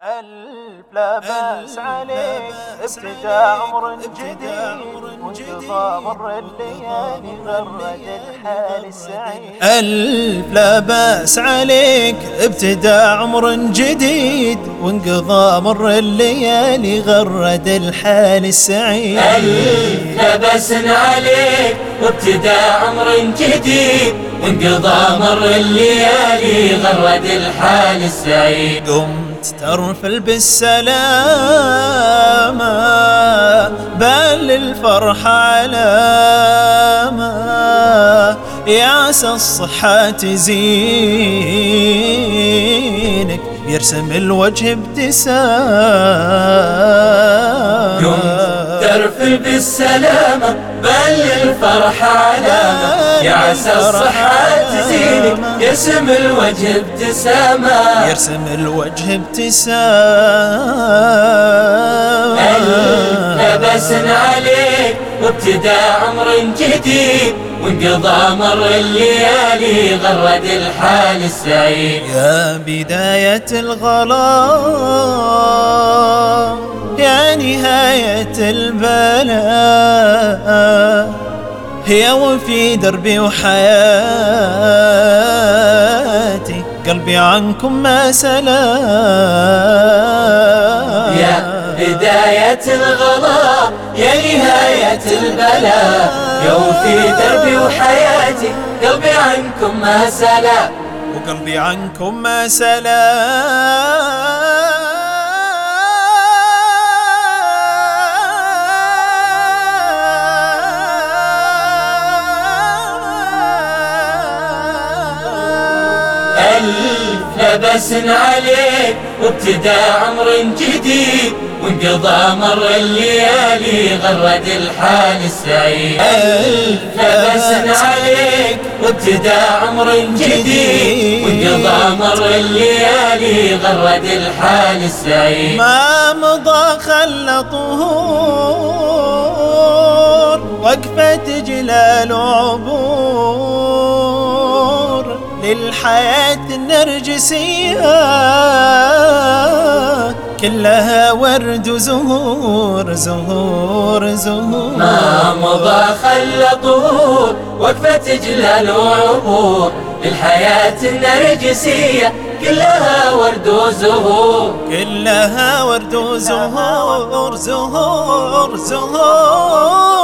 ألف لا بأس عليك ابتداء عمر جديد وانقضاء مر الليالي غرد الحال السعيد. ألف لا بأس عليك ابتداء عمر جديد وانقضاء مر الليالي غرد الحال السعيد. ألف لا بأس عليك وابتداء عمر جديد وانقضى مر الليالي غرد الحال السعيد. قمت ترفل بالسلامة بل الفرح علامة. يا عسى الصحة تزينك يرسم الوجه ابتسامة. قمت ترفل بالسلامة بل الفرح علامة. يا عسى الصحة تزينك يرسم الوجه ابتسامة. يرسم الوجه ابتسامة. لبس عليك وابتداء عمر جديد؟ وانقضى مر الليالي غرد الحال السعيد. يا بداية الغلا يا نهاية البلاء. هي وفي دربي وحياتي. قلبي عنكم ما سلام يا بداية الغلا يا نهاية البلاء يوم في دربي وحياتي قلبي عنكم ما سلا. وقلبي عنكم ما سلام لبس عليك وابتداء عمر جديد وانقضى مر الليالي غرد الحال السعيد. لبس عليك وابتداء عمر جديد وانقضى مر الليالي غرد الحال السعيد. ما مضى خل طهور وقفة جلال عبور. للحياة النرجسية. كلها ورد وزهور زهور زهور. ما مضى خل طهور وقفة جلال وعبور للحياة النرجسية كلها ورد وزهور. كلها ورد وزهور زهور زهور.